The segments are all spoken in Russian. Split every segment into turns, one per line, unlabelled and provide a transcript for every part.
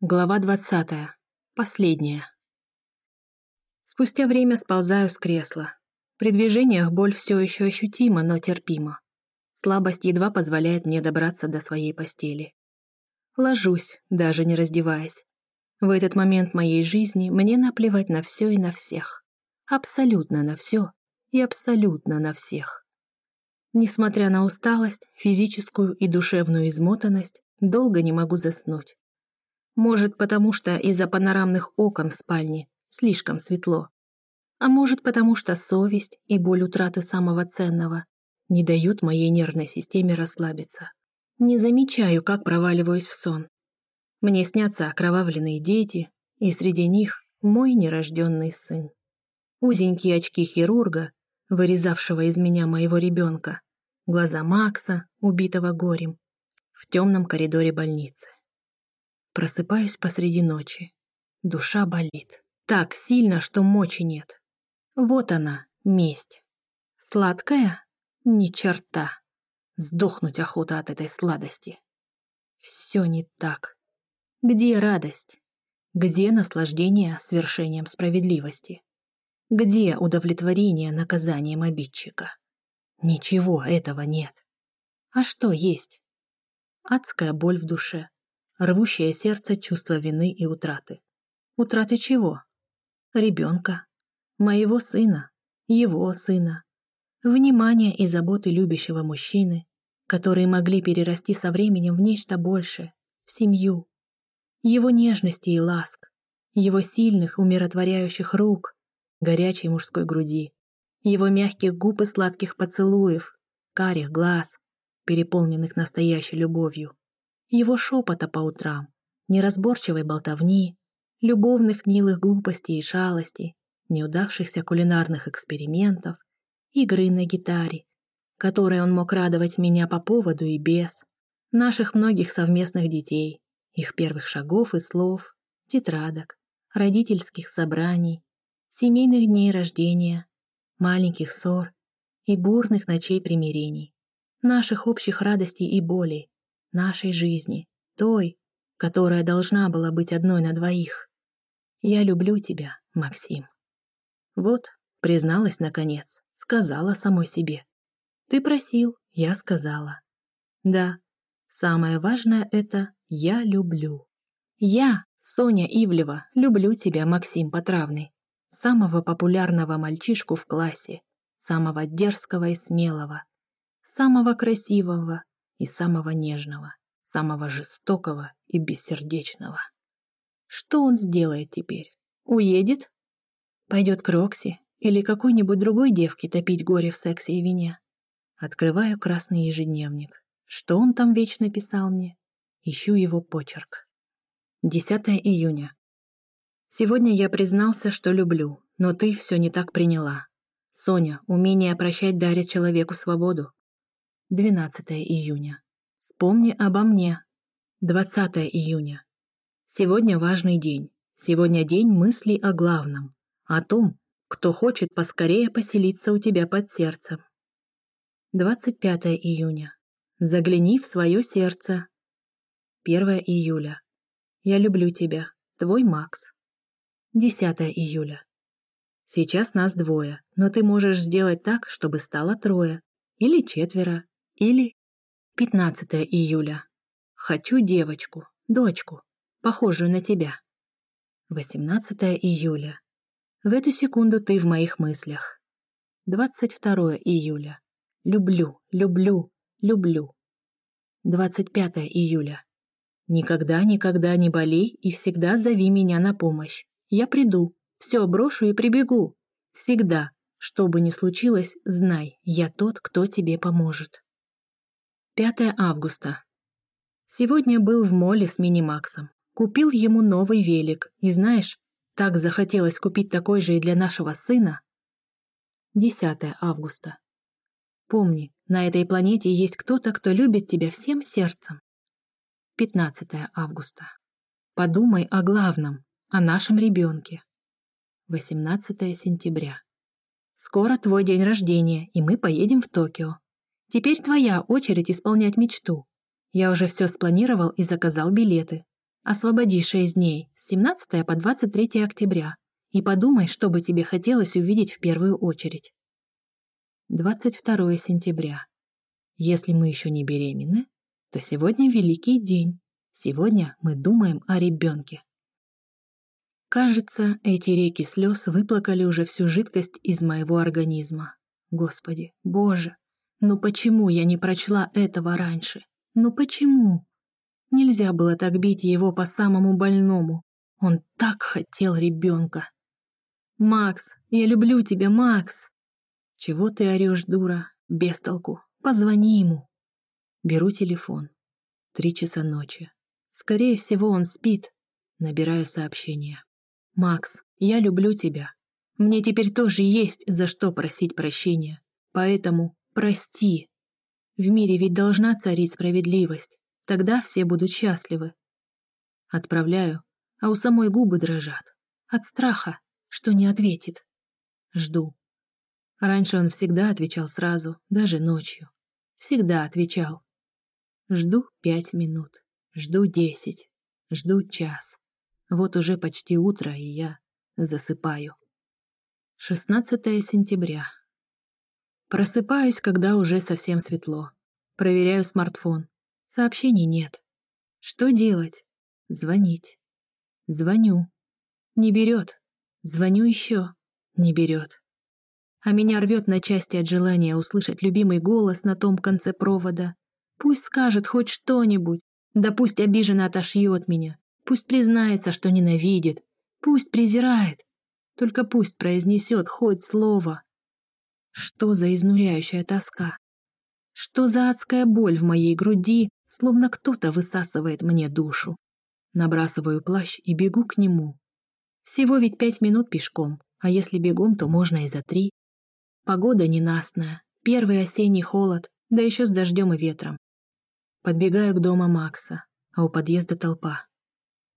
Глава двадцатая. Последняя. Спустя время сползаю с кресла. При движениях боль все еще ощутима, но терпима. Слабость едва позволяет мне добраться до своей постели. Ложусь, даже не раздеваясь. В этот момент моей жизни мне наплевать на все и на всех. Абсолютно на все и абсолютно на всех. Несмотря на усталость, физическую и душевную измотанность, долго не могу заснуть. Может, потому что из-за панорамных окон в спальне слишком светло. А может, потому что совесть и боль утраты самого ценного не дают моей нервной системе расслабиться. Не замечаю, как проваливаюсь в сон. Мне снятся окровавленные дети, и среди них мой нерожденный сын. Узенькие очки хирурга, вырезавшего из меня моего ребенка, глаза Макса, убитого горем, в темном коридоре больницы. Просыпаюсь посреди ночи. Душа болит. Так сильно, что мочи нет. Вот она, месть. Сладкая? Ни черта. Сдохнуть охота от этой сладости. Все не так. Где радость? Где наслаждение свершением справедливости? Где удовлетворение наказанием обидчика? Ничего этого нет. А что есть? Адская боль в душе, рвущее сердце чувство вины и утраты. Утраты чего? Ребенка. Моего сына. Его сына. Внимание и заботы любящего мужчины, которые могли перерасти со временем в нечто большее, в семью. Его нежности и ласк, его сильных, умиротворяющих рук, горячей мужской груди, его мягких губ и сладких поцелуев, карих глаз, переполненных настоящей любовью его шепота по утрам, неразборчивой болтовни, любовных милых глупостей и шалостей, неудавшихся кулинарных экспериментов, игры на гитаре, которой он мог радовать меня по поводу и без, наших многих совместных детей, их первых шагов и слов, тетрадок, родительских собраний, семейных дней рождения, маленьких ссор и бурных ночей примирений, наших общих радостей и болей, нашей жизни, той, которая должна была быть одной на двоих. Я люблю тебя, Максим. Вот, призналась наконец, сказала самой себе. Ты просил, я сказала. Да, самое важное это «я люблю». Я, Соня Ивлева, люблю тебя, Максим Потравный, самого популярного мальчишку в классе, самого дерзкого и смелого, самого красивого, и самого нежного, самого жестокого и бессердечного. Что он сделает теперь? Уедет? Пойдет к Рокси или какой-нибудь другой девке топить горе в сексе и вине? Открываю красный ежедневник. Что он там вечно писал мне? Ищу его почерк. 10 июня. Сегодня я признался, что люблю, но ты все не так приняла. Соня, умение прощать дарит человеку свободу. 12 июня. Вспомни обо мне. 20 июня. Сегодня важный день. Сегодня день мыслей о главном. О том, кто хочет поскорее поселиться у тебя под сердцем. 25 июня. Загляни в свое сердце. 1 июля. Я люблю тебя. Твой Макс. 10 июля. Сейчас нас двое, но ты можешь сделать так, чтобы стало трое. Или четверо. Или 15 июля. Хочу девочку, дочку, похожую на тебя. 18 июля. В эту секунду ты в моих мыслях. 22 июля. Люблю, люблю, люблю. 25 июля. Никогда, никогда не болей и всегда зови меня на помощь. Я приду, все брошу и прибегу. Всегда, что бы ни случилось, знай, я тот, кто тебе поможет. 5 августа. Сегодня был в моле с Минимаксом. Купил ему новый велик. И знаешь, так захотелось купить такой же и для нашего сына. 10 августа. Помни, на этой планете есть кто-то, кто любит тебя всем сердцем. 15 августа. Подумай о главном, о нашем ребенке. 18 сентября. Скоро твой день рождения, и мы поедем в Токио. Теперь твоя очередь исполнять мечту. Я уже все спланировал и заказал билеты. Освободи шесть дней с 17 по 23 октября и подумай, что бы тебе хотелось увидеть в первую очередь. 22 сентября. Если мы еще не беременны, то сегодня великий день. Сегодня мы думаем о ребенке. Кажется, эти реки слез выплакали уже всю жидкость из моего организма. Господи, Боже, ну почему я не прочла этого раньше? Ну почему? Нельзя было так бить его по самому больному. Он так хотел ребенка. «Макс, я люблю тебя, Макс!» «Чего ты орешь, дура? Без толку. Позвони ему». Беру телефон. Три часа ночи. Скорее всего, он спит. Набираю сообщение. «Макс, я люблю тебя. Мне теперь тоже есть за что просить прощения. Поэтому прости. В мире ведь должна царить справедливость. Тогда все будут счастливы». Отправляю, а у самой губы дрожат. От страха, что не ответит. Жду. Раньше он всегда отвечал сразу, даже ночью. Всегда отвечал. Жду пять минут, жду десять, жду час. Вот уже почти утро, и я засыпаю. 16 сентября. Просыпаюсь, когда уже совсем светло. Проверяю смартфон. Сообщений нет. Что делать? Звонить. Звоню. Не берет. Звоню еще. Не берет. А меня рвет на части от желания услышать любимый голос на том конце провода. Пусть скажет хоть что-нибудь. Да пусть обиженно отошьет меня. Пусть признается, что ненавидит. Пусть презирает. Только пусть произнесет хоть слово. Что за изнуряющая тоска? Что за адская боль в моей груди, словно кто-то высасывает мне душу? Набрасываю плащ и бегу к нему. Всего ведь пять минут пешком, а если бегом, то можно и за три. Погода ненастная, первый осенний холод, да еще с дождем и ветром. Подбегаю к дому Макса, а у подъезда толпа.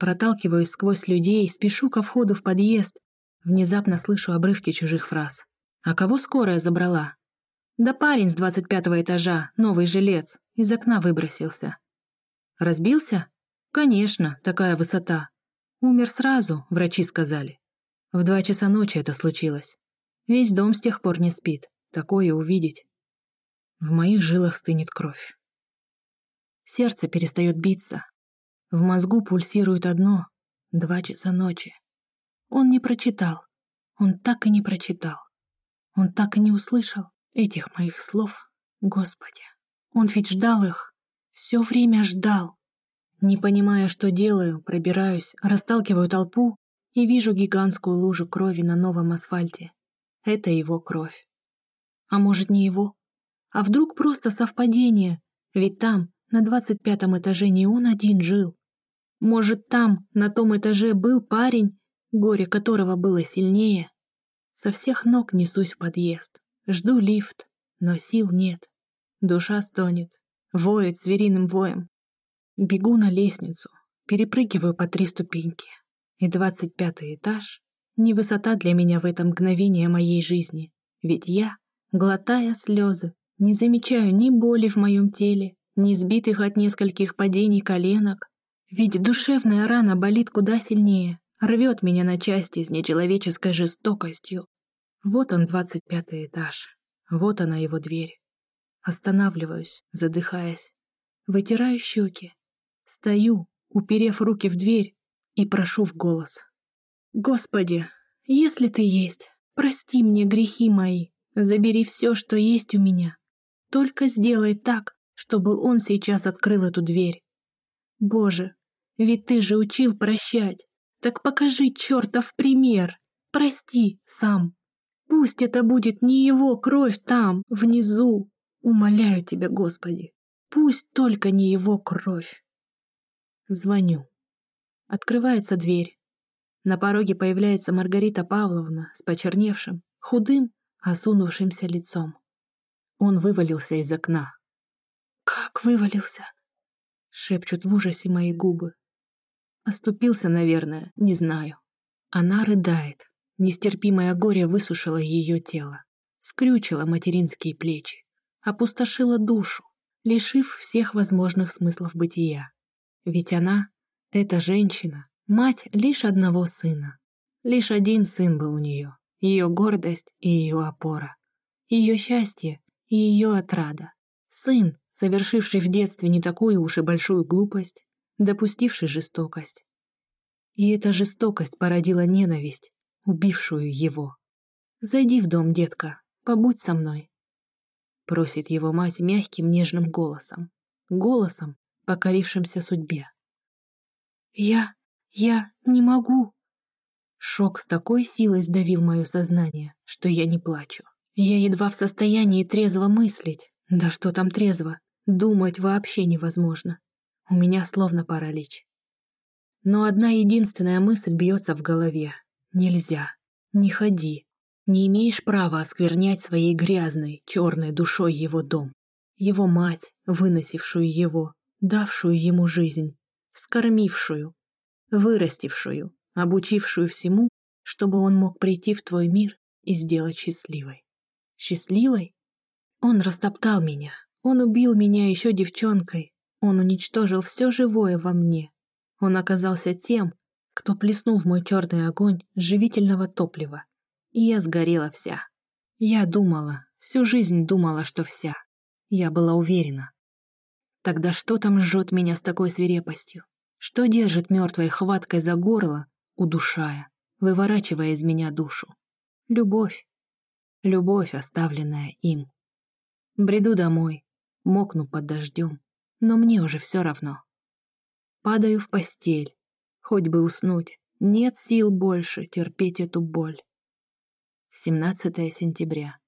Проталкиваюсь сквозь людей, спешу ко входу в подъезд. Внезапно слышу обрывки чужих фраз. «А кого скорая забрала?» «Да парень с двадцать пятого этажа, новый жилец, из окна выбросился». «Разбился?» «Конечно, такая высота. Умер сразу, врачи сказали. В два часа ночи это случилось. Весь дом с тех пор не спит. Такое увидеть. В моих жилах стынет кровь. Сердце перестает биться. В мозгу пульсирует одно — два часа ночи. Он не прочитал. Он так и не прочитал. Он так и не услышал этих моих слов. Господи, он ведь ждал их. Все время ждал. Не понимая, что делаю, пробираюсь, расталкиваю толпу и вижу гигантскую лужу крови на новом асфальте. Это его кровь. А может, не его? А вдруг просто совпадение? Ведь там, на двадцать пятом этаже, не он один жил. Может, там, на том этаже, был парень, горе которого было сильнее? Со всех ног несусь в подъезд. Жду лифт, но сил нет. Душа стонет, воет звериным воем. Бегу на лестницу, перепрыгиваю по три ступеньки. И двадцать пятый этаж — не высота для меня в это мгновение моей жизни. Ведь я, глотая слезы, не замечаю ни боли в моем теле, ни сбитых от нескольких падений коленок. Ведь душевная рана болит куда сильнее, рвет меня на части с нечеловеческой жестокостью. Вот он, двадцать пятый этаж. Вот она, его дверь. Останавливаюсь, задыхаясь. Вытираю щеки, Стою, уперев руки в дверь, и прошу в голос. «Господи, если ты есть, прости мне грехи мои, забери все, что есть у меня. Только сделай так, чтобы он сейчас открыл эту дверь. Боже, ведь ты же учил прощать, так покажи чертов пример, прости сам. Пусть это будет не его кровь там, внизу, умоляю тебя, Господи, пусть только не его кровь. Звоню. Открывается дверь. На пороге появляется Маргарита Павловна с почерневшим, худым, осунувшимся лицом. Он вывалился из окна. «Как вывалился?» — шепчут в ужасе мои губы. Оступился, наверное, не знаю. Она рыдает. Нестерпимое горе высушило ее тело, скрючило материнские плечи, опустошило душу, лишив всех возможных смыслов бытия. Ведь она — Эта женщина — мать лишь одного сына. Лишь один сын был у нее, ее гордость и ее опора, ее счастье и ее отрада. Сын, совершивший в детстве не такую уж и большую глупость, допустивший жестокость. И эта жестокость породила ненависть, убившую его. «Зайди в дом, детка, побудь со мной», — просит его мать мягким нежным голосом, голосом, покорившимся судьбе. «Я... я не могу!» Шок с такой силой сдавил мое сознание, что я не плачу. Я едва в состоянии трезво мыслить. Да что там трезво? Думать вообще невозможно. У меня словно паралич. Но одна единственная мысль бьется в голове. Нельзя. Не ходи. Не имеешь права осквернять своей грязной, черной душой его дом. Его мать, выносившую его, давшую ему жизнь, вскормившую, вырастившую, обучившую всему, чтобы он мог прийти в твой мир и сделать счастливой. Счастливой? Он растоптал меня, он убил меня еще девчонкой, он уничтожил все живое во мне, он оказался тем, кто плеснул в мой черный огонь живительного топлива. И я сгорела вся. Я думала, всю жизнь думала, что вся. Я была уверена. Тогда что там жжет меня с такой свирепостью? Что держит мертвой хваткой за горло, удушая, выворачивая из меня душу? Любовь. Любовь, оставленная им. Бреду домой, мокну под дождем, но мне уже все равно. Падаю в постель. Хоть бы уснуть. Нет сил больше терпеть эту боль. 17 сентября.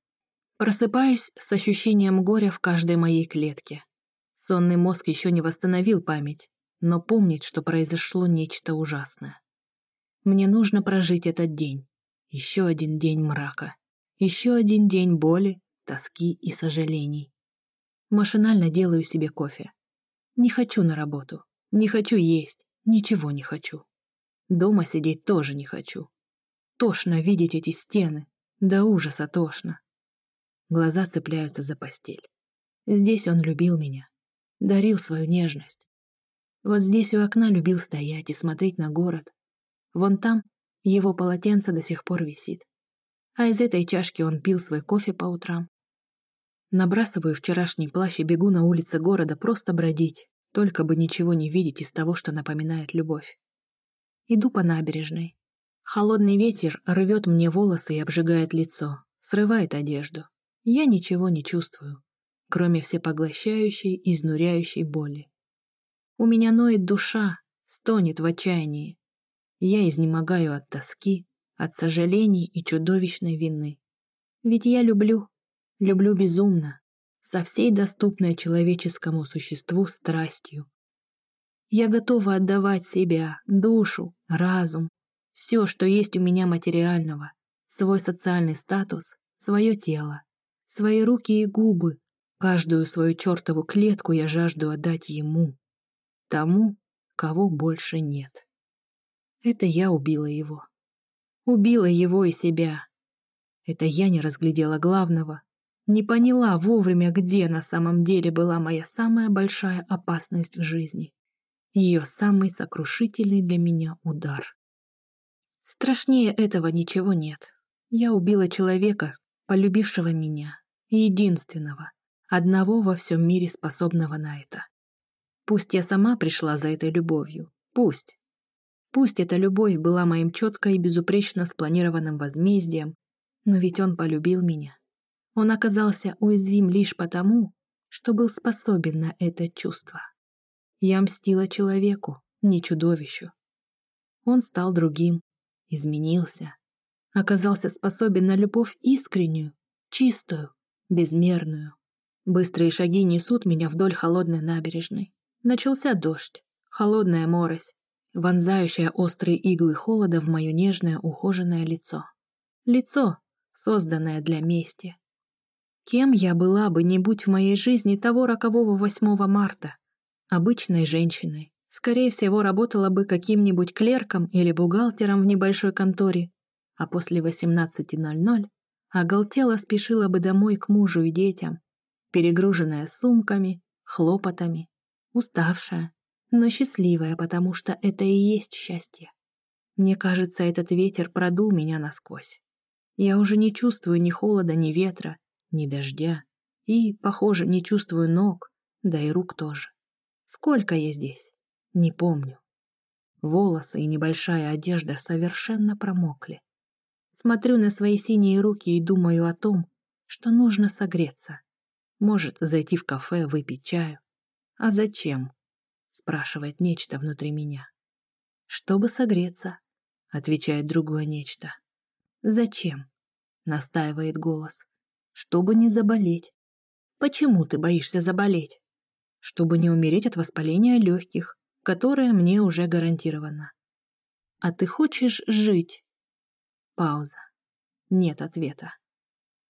Просыпаюсь с ощущением горя в каждой моей клетке. Сонный мозг еще не восстановил память, но помнит, что произошло нечто ужасное. Мне нужно прожить этот день. Еще один день мрака. Еще один день боли, тоски и сожалений. Машинально делаю себе кофе. Не хочу на работу. Не хочу есть, ничего не хочу. Дома сидеть тоже не хочу. Тошно видеть эти стены, до ужаса тошно. Глаза цепляются за постель. Здесь он любил меня, дарил свою нежность. Вот здесь у окна любил стоять и смотреть на город. Вон там его полотенце до сих пор висит. А из этой чашки он пил свой кофе по утрам. Набрасываю вчерашний плащ и бегу на улицы города просто бродить, только бы ничего не видеть из того, что напоминает любовь. Иду по набережной. Холодный ветер рвет мне волосы и обжигает лицо, срывает одежду. Я ничего не чувствую, кроме всепоглощающей, изнуряющей боли. У меня ноет душа, стонет в отчаянии. Я изнемогаю от тоски, от сожалений и чудовищной вины. Ведь я люблю, люблю безумно, со всей доступной человеческому существу страстью. Я готова отдавать себя, душу, разум, все, что есть у меня материального, свой социальный статус, свое тело, свои руки и губы, каждую свою чертову клетку я жажду отдать ему, тому, кого больше нет. Это я убила его. Убила его и себя. Это я не разглядела главного, не поняла вовремя, где на самом деле была моя самая большая опасность в жизни. Ее самый сокрушительный для меня удар. Страшнее этого ничего нет. Я убила человека, полюбившего меня, единственного, одного во всем мире способного на это. Пусть я сама пришла за этой любовью, пусть. Пусть эта любовь была моим четко и безупречно спланированным возмездием, но ведь он полюбил меня. Он оказался уязвим лишь потому, что был способен на это чувство. Я мстила человеку, не чудовищу. Он стал другим, изменился, оказался способен на любовь искреннюю, чистую, безмерную. Быстрые шаги несут меня вдоль холодной набережной. Начался дождь, холодная морось, вонзающая острые иглы холода в мое нежное ухоженное лицо. Лицо, созданное для мести. Кем я была бы, не будь в моей жизни того рокового 8 марта? Обычной женщиной. Скорее всего, работала бы каким-нибудь клерком или бухгалтером в небольшой конторе, а после 18.00 оголтела спешила бы домой к мужу и детям, перегруженная сумками, хлопотами, уставшая, но счастливая, потому что это и есть счастье. Мне кажется, этот ветер продул меня насквозь. Я уже не чувствую ни холода, ни ветра, ни дождя. И, похоже, не чувствую ног, да и рук тоже. Сколько я здесь? Не помню. Волосы и небольшая одежда совершенно промокли. Смотрю на свои синие руки и думаю о том, что нужно согреться. Может, зайти в кафе, выпить чаю. А зачем? Спрашивает нечто внутри меня. Чтобы согреться, отвечает другое нечто. Зачем? Настаивает голос. Чтобы не заболеть. Почему ты боишься заболеть? Чтобы не умереть от воспаления легких, которое мне уже гарантировано. А ты хочешь жить? Пауза. Нет ответа.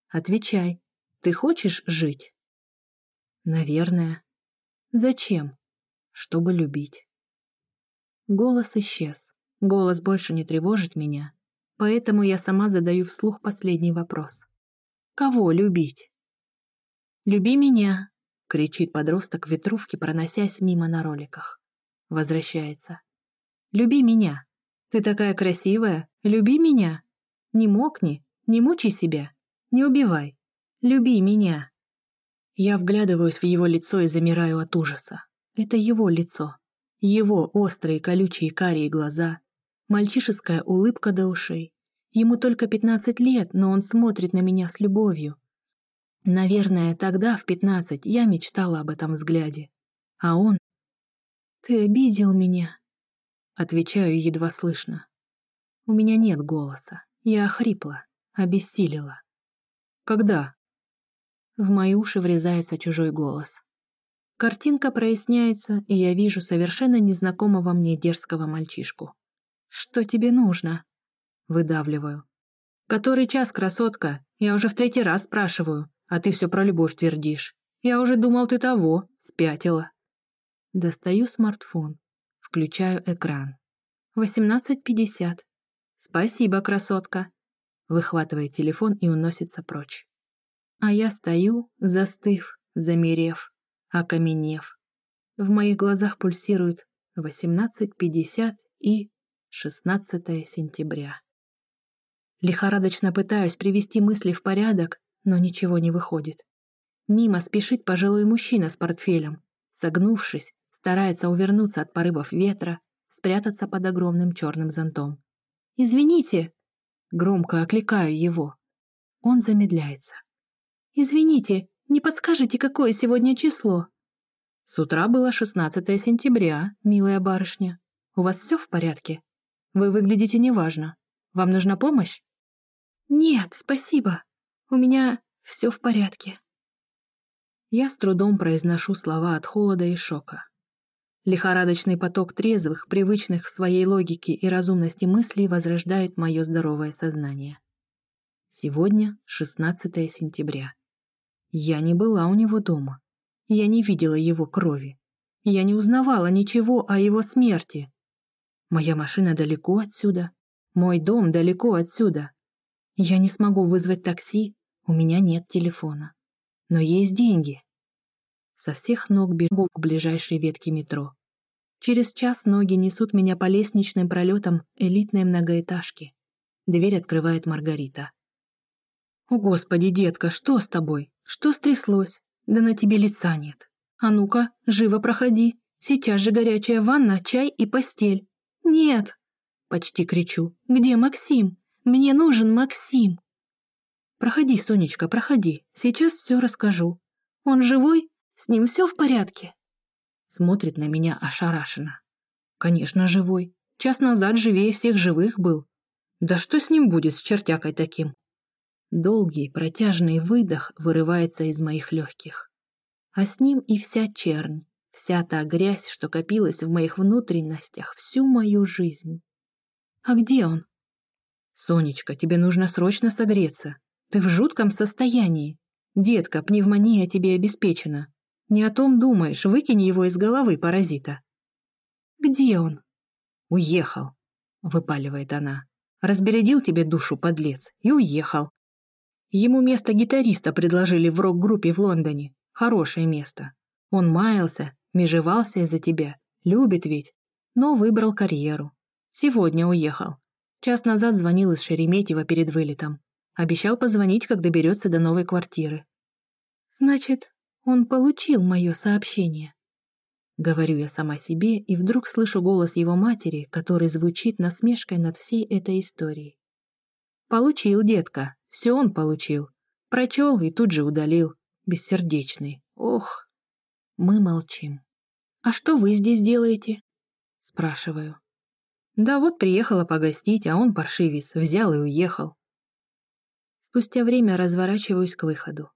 Отвечай. Ты хочешь жить? Наверное. Зачем? Чтобы любить. Голос исчез. Голос больше не тревожит меня, поэтому я сама задаю вслух последний вопрос. Кого любить? «Люби меня!» — кричит подросток в ветровке, проносясь мимо на роликах. Возвращается. «Люби меня! Ты такая красивая! Люби меня! Не мокни, не мучай себя, не убивай! Люби меня!» Я вглядываюсь в его лицо и замираю от ужаса. Это его лицо. Его острые колючие карие глаза, мальчишеская улыбка до ушей. Ему только пятнадцать лет, но он смотрит на меня с любовью, Наверное, тогда, в пятнадцать, я мечтала об этом взгляде. А он... «Ты обидел меня», — отвечаю едва слышно. У меня нет голоса. Я охрипла, обессилила. «Когда?» В мои уши врезается чужой голос. Картинка проясняется, и я вижу совершенно незнакомого мне дерзкого мальчишку. «Что тебе нужно?» Выдавливаю. «Который час, красотка? Я уже в третий раз спрашиваю а ты все про любовь твердишь. Я уже думал, ты того, спятила. Достаю смартфон, включаю экран. 18.50. Спасибо, красотка. Выхватывает телефон и уносится прочь. А я стою, застыв, замерев, окаменев. В моих глазах пульсирует 18.50 и 16 сентября. Лихорадочно пытаюсь привести мысли в порядок, но ничего не выходит. Мимо спешит пожилой мужчина с портфелем. Согнувшись, старается увернуться от порывов ветра, спрятаться под огромным черным зонтом. «Извините!» Громко окликаю его. Он замедляется. «Извините, не подскажете, какое сегодня число?» «С утра было 16 сентября, милая барышня. У вас все в порядке? Вы выглядите неважно. Вам нужна помощь?» «Нет, спасибо», у меня все в порядке. Я с трудом произношу слова от холода и шока. Лихорадочный поток трезвых, привычных к своей логике и разумности мыслей возрождает мое здоровое сознание. Сегодня 16 сентября. Я не была у него дома. Я не видела его крови. Я не узнавала ничего о его смерти. Моя машина далеко отсюда. Мой дом далеко отсюда. Я не смогу вызвать такси, у меня нет телефона. Но есть деньги. Со всех ног бегу к ближайшей ветке метро. Через час ноги несут меня по лестничным пролетам элитной многоэтажки. Дверь открывает Маргарита. «О, Господи, детка, что с тобой? Что стряслось? Да на тебе лица нет. А ну-ка, живо проходи. Сейчас же горячая ванна, чай и постель». «Нет!» — почти кричу. «Где Максим? Мне нужен Максим!» «Проходи, Сонечка, проходи. Сейчас все расскажу. Он живой? С ним все в порядке?» Смотрит на меня ошарашенно. «Конечно, живой. Час назад живее всех живых был. Да что с ним будет, с чертякой таким?» Долгий, протяжный выдох вырывается из моих легких. А с ним и вся чернь, вся та грязь, что копилась в моих внутренностях всю мою жизнь. «А где он?» «Сонечка, тебе нужно срочно согреться. Ты в жутком состоянии. Детка, пневмония тебе обеспечена. Не о том думаешь, выкинь его из головы, паразита». «Где он?» «Уехал», — выпаливает она. «Разбередил тебе душу, подлец, и уехал. Ему место гитариста предложили в рок-группе в Лондоне. Хорошее место. Он маялся, межевался из-за тебя, Любит ведь, но выбрал карьеру. Сегодня уехал. Час назад звонил из Шереметьево перед вылетом. Обещал позвонить, когда доберется до новой квартиры. Значит, он получил мое сообщение. Говорю я сама себе, и вдруг слышу голос его матери, который звучит насмешкой над всей этой историей. «Получил, детка, все он получил. Прочел и тут же удалил. Бессердечный. Ох!» Мы молчим. «А что вы здесь делаете?» Спрашиваю. «Да вот приехала погостить, а он, паршивец, взял и уехал». Спустя время разворачиваюсь к выходу.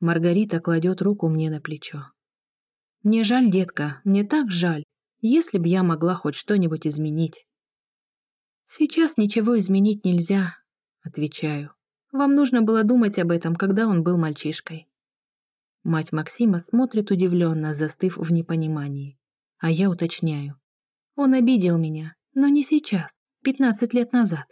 Маргарита кладет руку мне на плечо. «Мне жаль, детка, мне так жаль, если б я могла хоть что-нибудь изменить». «Сейчас ничего изменить нельзя», — отвечаю. «Вам нужно было думать об этом, когда он был мальчишкой». Мать Максима смотрит удивленно, застыв в непонимании. А я уточняю. Он обидел меня, но не сейчас, пятнадцать лет назад.